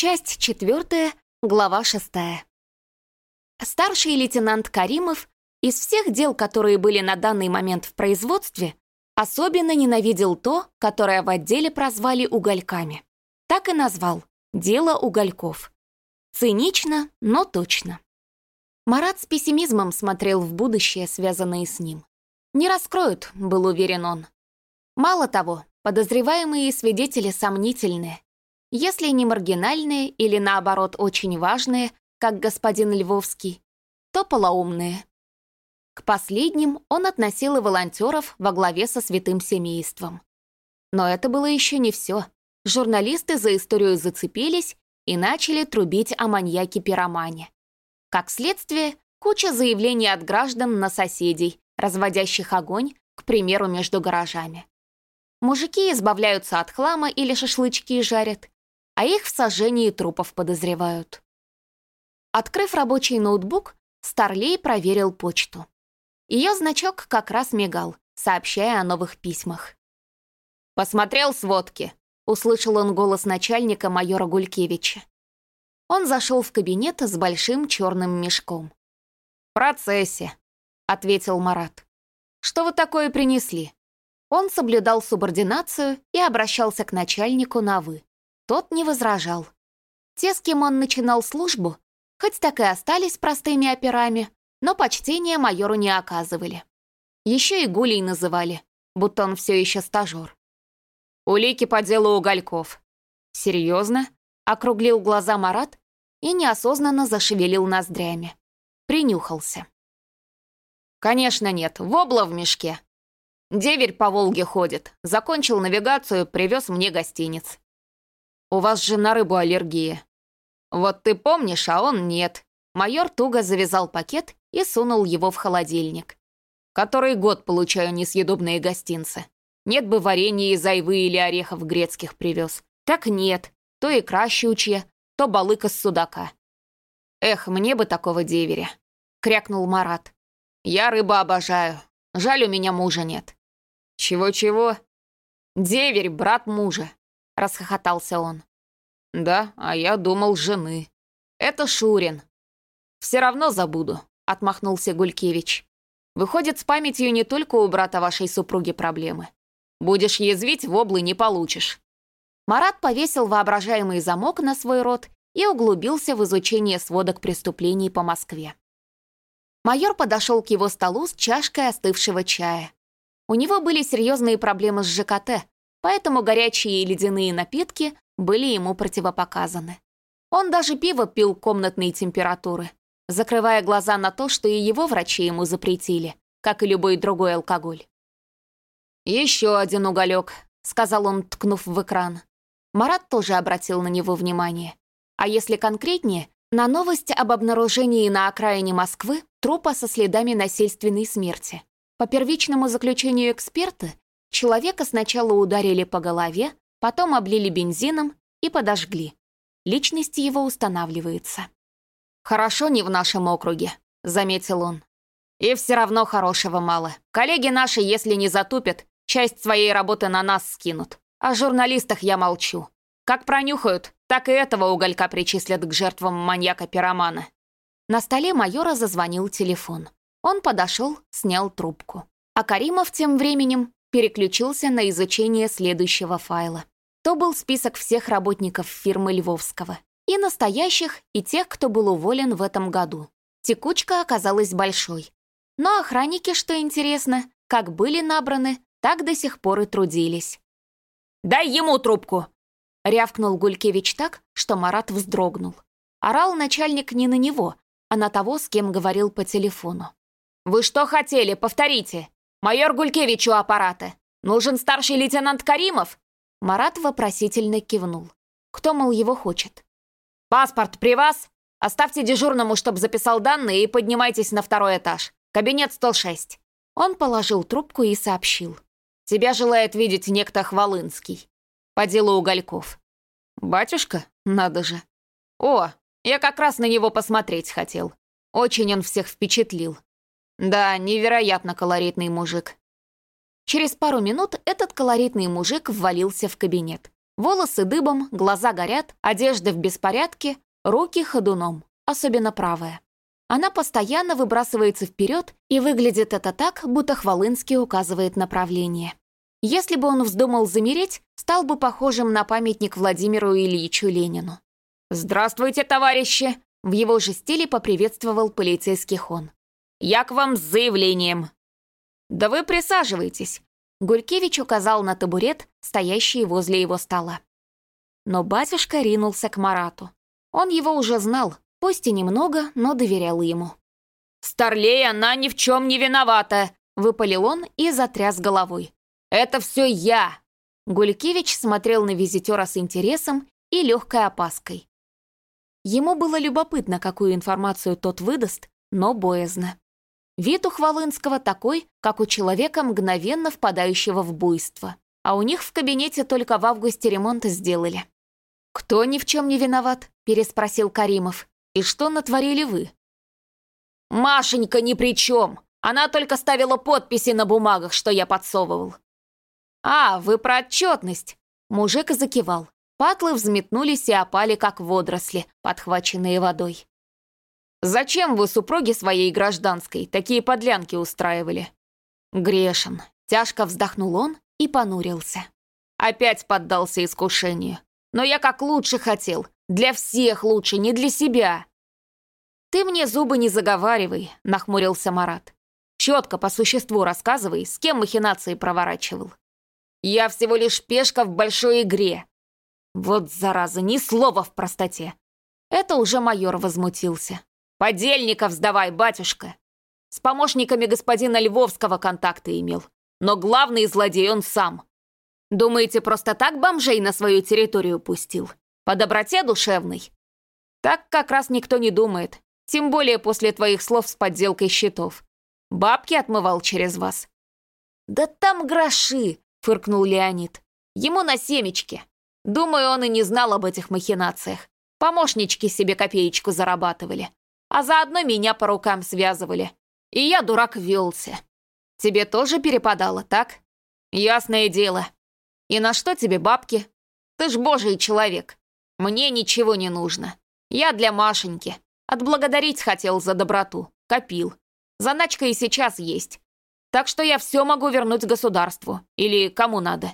Часть четвертая, глава шестая. Старший лейтенант Каримов из всех дел, которые были на данный момент в производстве, особенно ненавидел то, которое в отделе прозвали угольками. Так и назвал «Дело угольков». Цинично, но точно. Марат с пессимизмом смотрел в будущее, связанное с ним. «Не раскроют», — был уверен он. Мало того, подозреваемые свидетели сомнительные. Если не маргинальные или, наоборот, очень важные, как господин Львовский, то полоумные. К последним он относил и волонтеров во главе со святым семейством. Но это было еще не все. Журналисты за историю зацепились и начали трубить о маньяке-пиромане. Как следствие, куча заявлений от граждан на соседей, разводящих огонь, к примеру, между гаражами. Мужики избавляются от хлама или шашлычки жарят, а их в сожжении трупов подозревают. Открыв рабочий ноутбук, Старлей проверил почту. Ее значок как раз мигал, сообщая о новых письмах. «Посмотрел сводки», — услышал он голос начальника майора Гулькевича. Он зашел в кабинет с большим черным мешком. «В процессе», — ответил Марат. «Что вы такое принесли?» Он соблюдал субординацию и обращался к начальнику на «вы». Тот не возражал. Те, с кем он начинал службу, хоть так и остались простыми операми, но почтения майору не оказывали. Еще и Гулей называли, будто он все еще стажер. «Улики по делу угольков». «Серьезно?» округлил глаза Марат и неосознанно зашевелил ноздрями. Принюхался. «Конечно нет, вобла в мешке. Деверь по Волге ходит, закончил навигацию, привез мне гостиниц. У вас же на рыбу аллергия. Вот ты помнишь, а он нет». Майор туго завязал пакет и сунул его в холодильник. «Который год получаю несъедобные гостинцы. Нет бы варенья из айвы или орехов грецких привез. Так нет, то икра щучья, то балыка с судака. «Эх, мне бы такого деверя!» — крякнул Марат. «Я рыбу обожаю. Жаль, у меня мужа нет». «Чего-чего?» «Деверь, брат мужа», — расхохотался он. «Да, а я думал, жены. Это Шурин». «Все равно забуду», — отмахнулся Гулькевич. «Выходит, с памятью не только у брата вашей супруги проблемы. Будешь язвить, воблы не получишь». Марат повесил воображаемый замок на свой рот и углубился в изучение сводок преступлений по Москве. Майор подошел к его столу с чашкой остывшего чая. У него были серьезные проблемы с ЖКТ, поэтому горячие и ледяные напитки были ему противопоказаны. Он даже пиво пил комнатной температуры, закрывая глаза на то, что и его врачи ему запретили, как и любой другой алкоголь. «Еще один уголек», — сказал он, ткнув в экран. Марат тоже обратил на него внимание. А если конкретнее, на новость об обнаружении на окраине Москвы трупа со следами насильственной смерти. По первичному заключению эксперта, человека сначала ударили по голове, потом облили бензином и подожгли. Личность его устанавливается. «Хорошо не в нашем округе», — заметил он. «И все равно хорошего мало. Коллеги наши, если не затупят, часть своей работы на нас скинут. О журналистах я молчу. Как пронюхают, так и этого уголька причислят к жертвам маньяка-пиромана. На столе майора зазвонил телефон. Он подошел, снял трубку. А Каримов тем временем переключился на изучение следующего файла. То был список всех работников фирмы Львовского. И настоящих, и тех, кто был уволен в этом году. Текучка оказалась большой. Но охранники, что интересно, как были набраны, так до сих пор и трудились. Дай ему трубку!» Рявкнул Гулькевич так, что Марат вздрогнул. Орал начальник не на него, а на того, с кем говорил по телефону. «Вы что хотели? Повторите! Майор Гулькевич у аппарата! Нужен старший лейтенант Каримов?» Марат вопросительно кивнул. Кто, мол, его хочет? «Паспорт при вас? Оставьте дежурному, чтобы записал данные, и поднимайтесь на второй этаж. Кабинет 106». Он положил трубку и сообщил. Тебя желает видеть некто Хвалынский. По делу угольков. Батюшка? Надо же. О, я как раз на него посмотреть хотел. Очень он всех впечатлил. Да, невероятно колоритный мужик. Через пару минут этот колоритный мужик ввалился в кабинет. Волосы дыбом, глаза горят, одежда в беспорядке, руки ходуном, особенно правая. Она постоянно выбрасывается вперед, и выглядит это так, будто Хвалынский указывает направление. Если бы он вздумал замереть, стал бы похожим на памятник Владимиру Ильичу Ленину. «Здравствуйте, товарищи!» В его же стиле поприветствовал полицейский хон. «Я к вам с заявлением!» «Да вы присаживайтесь!» Гулькевич указал на табурет, стоящий возле его стола. Но батюшка ринулся к Марату. Он его уже знал, пусть и немного, но доверял ему. «Старлей, она ни в чем не виновата!» — выпалил он и затряс головой. «Это все я!» Гулькевич смотрел на визитера с интересом и легкой опаской. Ему было любопытно, какую информацию тот выдаст, но боязно. Вид у Хвалынского такой, как у человека, мгновенно впадающего в буйство. А у них в кабинете только в августе ремонт сделали. «Кто ни в чем не виноват?» – переспросил Каримов. «И что натворили вы?» «Машенька ни при чем! Она только ставила подписи на бумагах, что я подсовывал». «А, вы про отчетность!» Мужик закивал. Патлы взметнулись и опали, как водоросли, подхваченные водой. «Зачем вы супруге своей гражданской такие подлянки устраивали?» «Грешен», — тяжко вздохнул он и понурился. Опять поддался искушению. «Но я как лучше хотел. Для всех лучше, не для себя». «Ты мне зубы не заговаривай», — нахмурился Марат. «Четко по существу рассказывай, с кем махинации проворачивал». «Я всего лишь пешка в большой игре», вот зараза, ни слова в простоте. Это уже майор возмутился. «Подельников сдавай, батюшка!» С помощниками господина Львовского контакты имел. Но главный злодей он сам. Думаете, просто так бомжей на свою территорию пустил? По доброте душевной? Так как раз никто не думает. Тем более после твоих слов с подделкой счетов. Бабки отмывал через вас. «Да там гроши!» — фыркнул Леонид. «Ему на семечке. Думаю, он и не знал об этих махинациях. Помощнички себе копеечку зарабатывали. А заодно меня по рукам связывали. И я, дурак, велся. Тебе тоже перепадало, так? Ясное дело. И на что тебе бабки? Ты ж божий человек. Мне ничего не нужно. Я для Машеньки. Отблагодарить хотел за доброту. Копил. Заначка и сейчас есть. Так что я все могу вернуть государству. Или кому надо.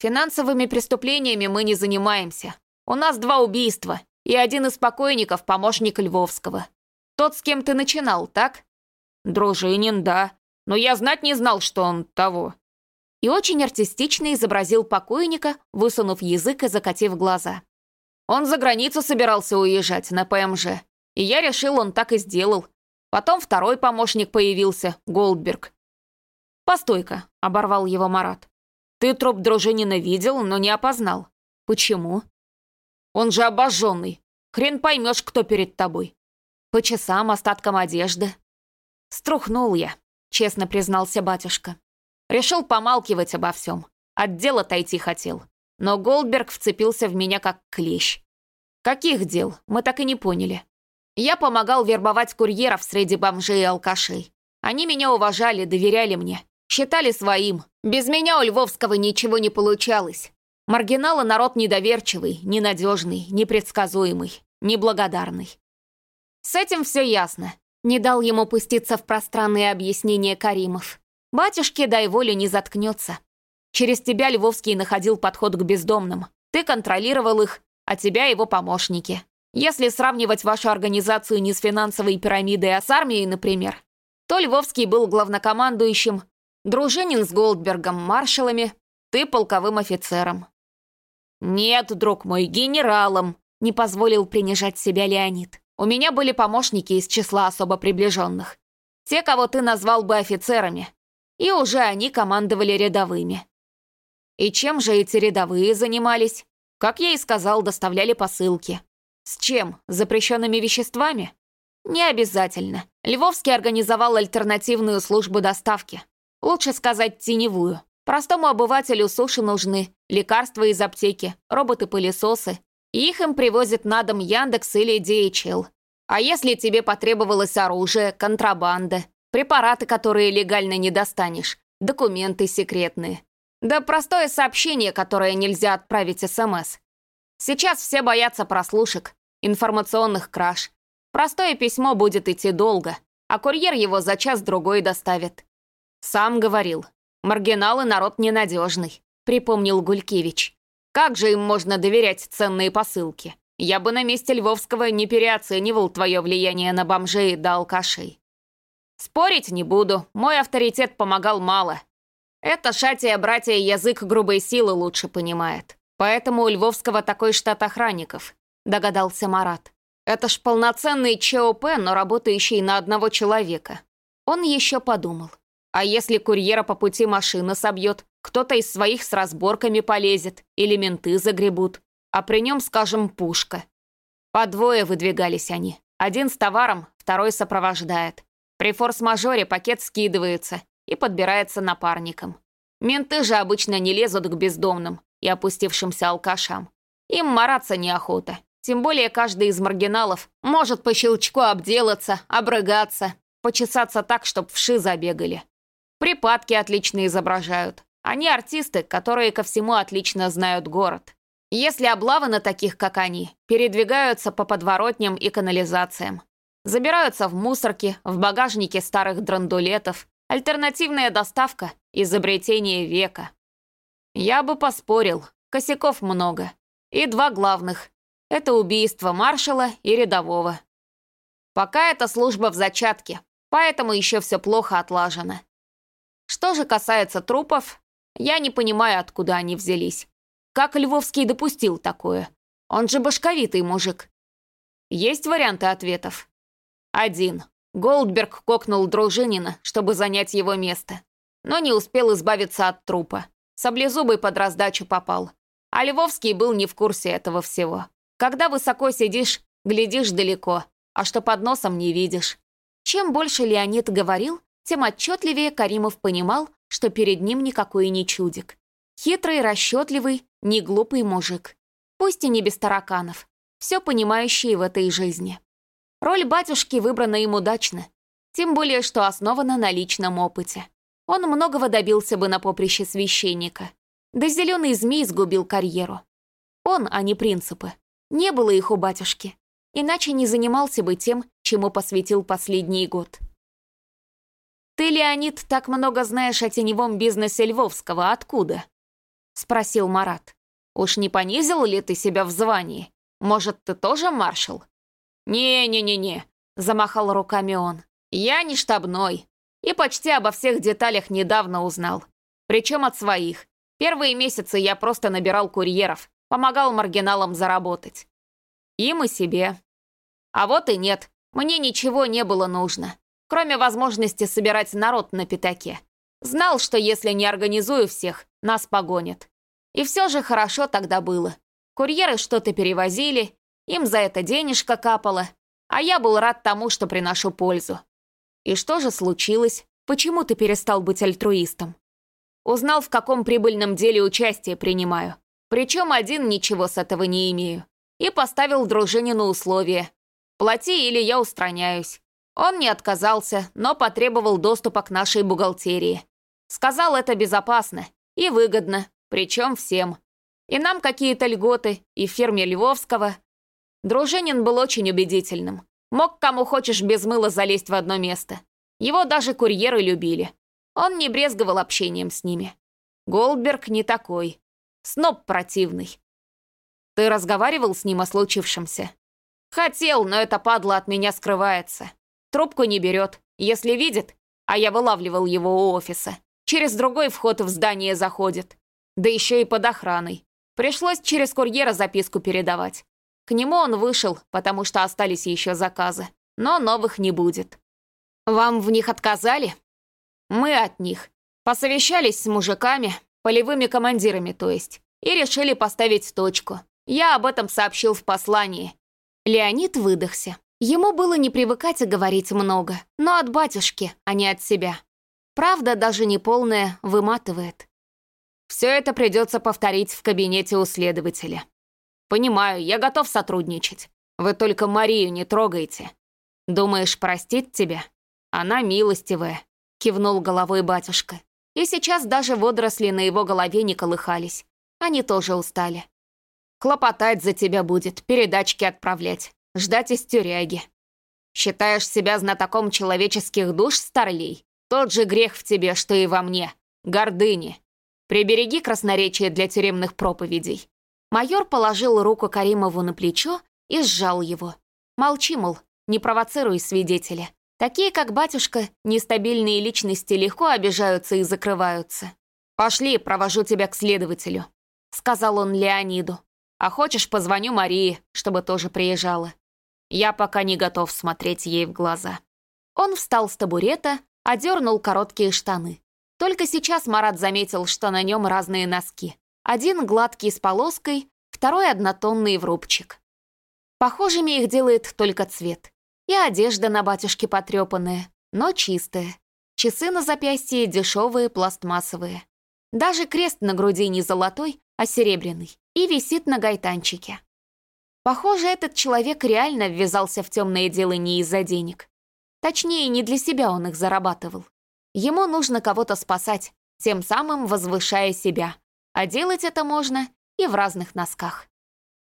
Финансовыми преступлениями мы не занимаемся. У нас два убийства, и один из покойников – помощник Львовского. Тот, с кем ты начинал, так? Дружинин, да. Но я знать не знал, что он того. И очень артистично изобразил покойника, высунув язык и закатив глаза. Он за границу собирался уезжать на ПМЖ. И я решил, он так и сделал. Потом второй помощник появился, Голдберг. «Постой-ка», — оборвал его Марат. Ты труп Дружинина видел, но не опознал. Почему? Он же обожженный. Хрен поймешь, кто перед тобой. По часам, остаткам одежды. Струхнул я, честно признался батюшка. Решил помалкивать обо всем. От дела отойти хотел. Но Голдберг вцепился в меня как клещ. Каких дел, мы так и не поняли. Я помогал вербовать курьеров среди бомжей и алкашей. Они меня уважали, доверяли мне. Считали своим. Без меня у Львовского ничего не получалось. Маргиналы народ недоверчивый, ненадежный, непредсказуемый, неблагодарный. С этим все ясно. Не дал ему пуститься в пространные объяснения Каримов. Батюшке, дай волю, не заткнется. Через тебя Львовский находил подход к бездомным. Ты контролировал их, а тебя его помощники. Если сравнивать вашу организацию не с финансовой пирамидой, а с армией, например, то Львовский был главнокомандующим, Дружинин с Голдбергом маршалами, ты полковым офицером». «Нет, друг мой, генералом», — не позволил принижать себя Леонид. «У меня были помощники из числа особо приближенных. Те, кого ты назвал бы офицерами. И уже они командовали рядовыми». «И чем же эти рядовые занимались?» «Как я и сказал, доставляли посылки». «С чем? Запрещенными веществами?» «Не обязательно. Львовский организовал альтернативную службу доставки. Лучше сказать теневую. Простому обывателю суши нужны, лекарства из аптеки, роботы-пылесосы. Их им привозят на дом Яндекс или DHL. А если тебе потребовалось оружие, контрабанда, препараты, которые легально не достанешь, документы секретные. Да простое сообщение, которое нельзя отправить СМС. Сейчас все боятся прослушек, информационных краж. Простое письмо будет идти долго, а курьер его за час-другой доставит. Сам говорил, маргиналы народ ненадежный, припомнил Гулькевич. Как же им можно доверять ценные посылки? Я бы на месте Львовского не переоценивал твое влияние на бомжей да алкашей. Спорить не буду, мой авторитет помогал мало. Это шатия братья язык грубой силы лучше понимает. Поэтому у Львовского такой штат охранников, догадался Марат. Это ж полноценный ЧОП, но работающий на одного человека. Он еще подумал. А если курьера по пути машина собьет, кто-то из своих с разборками полезет, или менты загребут, а при нем, скажем, пушка. По двое выдвигались они. Один с товаром, второй сопровождает. При форс-мажоре пакет скидывается и подбирается напарником. Менты же обычно не лезут к бездомным и опустившимся алкашам. Им мараться неохота. Тем более каждый из маргиналов может по щелчку обделаться, обрыгаться, почесаться так, чтоб вши забегали. Припадки отлично изображают. Они артисты, которые ко всему отлично знают город. Если облавы на таких, как они, передвигаются по подворотням и канализациям, забираются в мусорки, в багажнике старых драндулетов, альтернативная доставка – изобретение века. Я бы поспорил, косяков много. И два главных – это убийство маршала и рядового. Пока эта служба в зачатке, поэтому еще все плохо отлажено. Что же касается трупов, я не понимаю, откуда они взялись. Как Львовский допустил такое? Он же башковитый мужик. Есть варианты ответов? Один. Голдберг кокнул Дружинина, чтобы занять его место. Но не успел избавиться от трупа. Саблезубый под раздачу попал. А Львовский был не в курсе этого всего. Когда высоко сидишь, глядишь далеко, а что под носом не видишь. Чем больше Леонид говорил, тем отчетливее Каримов понимал, что перед ним никакой не чудик. Хитрый, расчетливый, не глупый мужик. Пусть и не без тараканов, все понимающий в этой жизни. Роль батюшки выбрана им удачно, тем более, что основана на личном опыте. Он многого добился бы на поприще священника. Да зеленый змей сгубил карьеру. Он, а не принципы. Не было их у батюшки. Иначе не занимался бы тем, чему посвятил последний год. «Ты, Леонид, так много знаешь о теневом бизнесе Львовского. Откуда?» — спросил Марат. «Уж не понизил ли ты себя в звании? Может, ты тоже маршал?» «Не-не-не-не», — замахал руками он. «Я не штабной. И почти обо всех деталях недавно узнал. Причем от своих. Первые месяцы я просто набирал курьеров, помогал маргиналам заработать. Им и себе. А вот и нет, мне ничего не было нужно кроме возможности собирать народ на пятаке. Знал, что если не организую всех, нас погонят. И все же хорошо тогда было. Курьеры что-то перевозили, им за это денежка капало, а я был рад тому, что приношу пользу. И что же случилось? Почему ты перестал быть альтруистом? Узнал, в каком прибыльном деле участие принимаю. Причем один ничего с этого не имею. И поставил дружинину условие. Плати или я устраняюсь. Он не отказался, но потребовал доступа к нашей бухгалтерии. Сказал, это безопасно и выгодно, причем всем. И нам какие-то льготы, и фирме Львовского. Дружинин был очень убедительным. Мог кому хочешь без мыла залезть в одно место. Его даже курьеры любили. Он не брезговал общением с ними. Голдберг не такой. Сноб противный. Ты разговаривал с ним о случившемся? Хотел, но это падла от меня скрывается. Трубку не берет. Если видит, а я вылавливал его у офиса, через другой вход в здание заходит. Да еще и под охраной. Пришлось через курьера записку передавать. К нему он вышел, потому что остались еще заказы. Но новых не будет. Вам в них отказали? Мы от них. Посовещались с мужиками, полевыми командирами, то есть, и решили поставить точку. Я об этом сообщил в послании. Леонид выдохся. Ему было не привыкать и говорить много, но от батюшки, а не от себя. Правда, даже неполная, выматывает. Все это придется повторить в кабинете у следователя. Понимаю, я готов сотрудничать. Вы только Марию не трогайте. Думаешь, простит тебя? Она милостивая, кивнул головой батюшка. и сейчас даже водоросли на его голове не колыхались. Они тоже устали. Хлопотать за тебя будет, передачки отправлять, ждать из тюряги. Считаешь себя знатоком человеческих душ, старлей? Тот же грех в тебе, что и во мне. Гордыни. Прибереги красноречие для тюремных проповедей. Майор положил руку Каримову на плечо и сжал его. Молчи, мол, не провоцируй свидетеля. Такие, как батюшка, нестабильные личности легко обижаются и закрываются. «Пошли, провожу тебя к следователю», — сказал он Леониду. «А хочешь, позвоню Марии, чтобы тоже приезжала. Я пока не готов смотреть ей в глаза». Он встал с табурета, одернул короткие штаны. Только сейчас Марат заметил, что на нем разные носки. Один гладкий с полоской, второй однотонный в рубчик. Похожими их делает только цвет. И одежда на батюшке потрепанная, но чистая. Часы на запястье дешевые, пластмассовые. Даже крест на груди не золотой, а серебряный, и висит на гайтанчике. Похоже, этот человек реально ввязался в темное дело не из-за денег. Точнее, не для себя он их зарабатывал. Ему нужно кого-то спасать, тем самым возвышая себя. А делать это можно и в разных носках.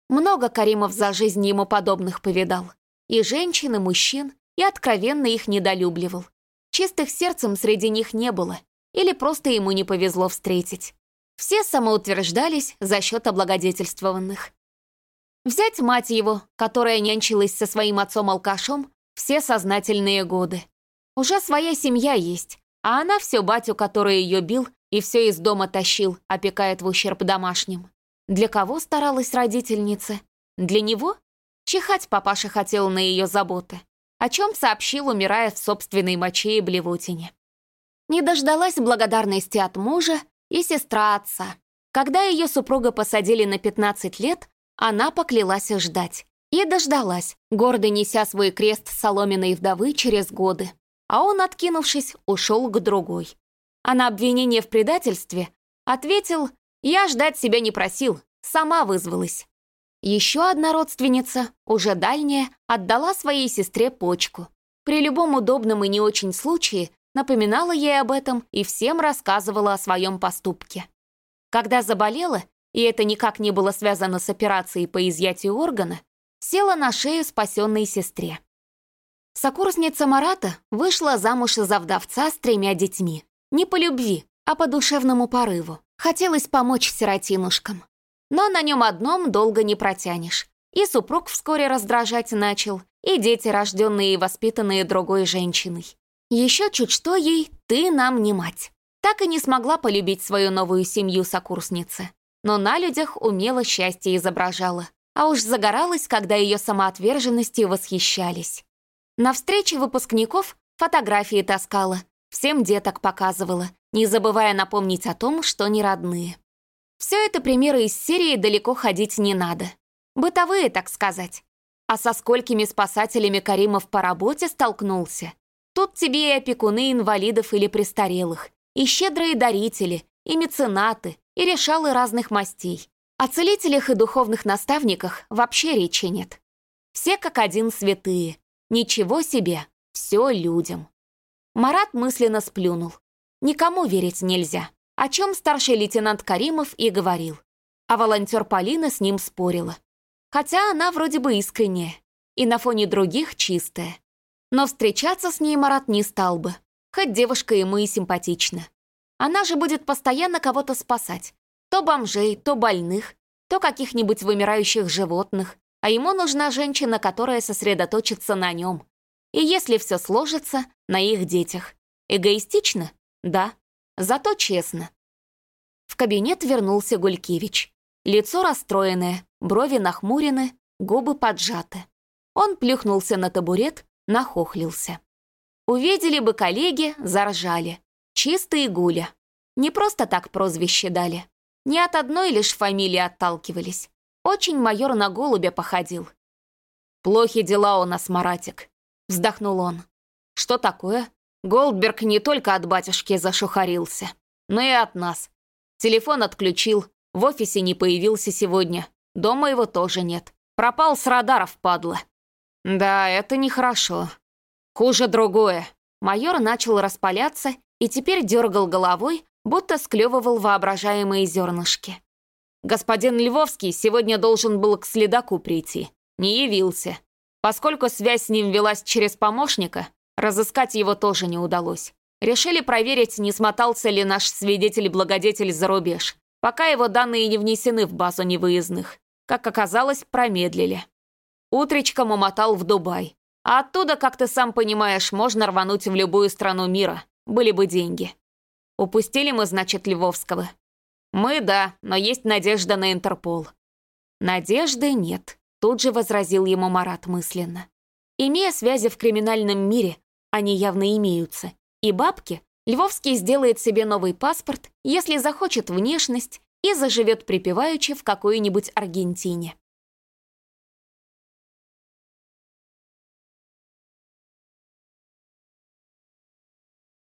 Много Каримов за жизнь ему подобных повидал. И женщин, и мужчин, и откровенно их недолюбливал. Чистых сердцем среди них не было, или просто ему не повезло встретить. Все самоутверждались за счет облагодетельствованных. Взять мать его, которая нянчилась со своим отцом-алкашом все сознательные годы. Уже своя семья есть, а она все батю, который ее бил и все из дома тащил, опекает в ущерб домашним. Для кого старалась родительница? Для него? Чихать папаша хотел на ее заботы, о чем сообщил, умирая в собственной моче и блевотине. Не дождалась благодарности от мужа и сестра отца. Когда ее супруга посадили на 15 лет, она поклялась ждать. И дождалась, гордо неся свой крест соломенной вдовы через годы а он, откинувшись, ушел к другой. А на обвинение в предательстве ответил «Я ждать себя не просил, сама вызвалась». Еще одна родственница, уже дальняя, отдала своей сестре почку. При любом удобном и не очень случае напоминала ей об этом и всем рассказывала о своем поступке. Когда заболела, и это никак не было связано с операцией по изъятию органа, села на шею спасенной сестре. Сокурсница Марата вышла замуж за вдовца с тремя детьми. Не по любви, а по душевному порыву. Хотелось помочь сиротинушкам. Но на нем одном долго не протянешь. И супруг вскоре раздражать начал, и дети, рожденные и воспитанные другой женщиной. Еще чуть что ей «ты нам не мать». Так и не смогла полюбить свою новую семью сокурсницы. Но на людях умело счастье изображала. А уж загоралась, когда ее самоотверженностью восхищались. На встрече выпускников фотографии таскала, всем деток показывала, не забывая напомнить о том, что не родные. Все это примеры из серии «Далеко ходить не надо». Бытовые, так сказать. А со сколькими спасателями Каримов по работе столкнулся. Тут тебе и опекуны инвалидов или престарелых, и щедрые дарители, и меценаты, и решалы разных мастей. О целителях и духовных наставниках вообще речи нет. Все как один святые, Ничего себе, все людям. Марат мысленно сплюнул. Никому верить нельзя, о чем старший лейтенант Каримов и говорил. А волонтер Полина с ним спорила. Хотя она вроде бы искренняя, и на фоне других чистая. Но встречаться с ней Марат не стал бы, хоть девушка ему и симпатична. Она же будет постоянно кого-то спасать. То бомжей, то больных, то каких-нибудь вымирающих животных, а ему нужна женщина, которая сосредоточится на нем. И если все сложится, на их детях. Эгоистично? Да. Зато честно. В кабинет вернулся Гулькевич. Лицо расстроенное, брови нахмурены, губы поджаты. Он плюхнулся на табурет, нахохлился. Увидели бы коллеги, заржали. Чистые гуля. Не просто так прозвище дали. Не от одной лишь фамилии отталкивались. Очень майор на голубя походил. «Плохи дела у нас, Маратик», — вздохнул он. «Что такое? Голдберг не только от батюшки зашухарился, но и от нас. Телефон отключил, в офисе не появился сегодня, дома его тоже нет. Пропал с радаров, падла». «Да, это нехорошо. Хуже другое». Майор начал распаляться и теперь дергал головой, будто склевывал воображаемые зернышки. Господин Львовский сегодня должен был к следаку прийти. Не явился. Поскольку связь с ним велась через помощника, разыскать его тоже не удалось. Решили проверить, не смотался ли наш свидетель-благодетель за рубеж, пока его данные не внесены в базу невыездных. Как оказалось, промедлили. Утречком умотал в Дубай. А оттуда, как ты сам понимаешь, можно рвануть в любую страну мира. Были бы деньги. Упустили мы, значит, Львовского. Мы, да, но есть надежда на Интерпол. Надежды нет, тут же возразил ему Марат мысленно. Имея связи в криминальном мире, они явно имеются, и бабки, Львовский сделает себе новый паспорт, если захочет внешность и заживет припеваючи в какой-нибудь Аргентине.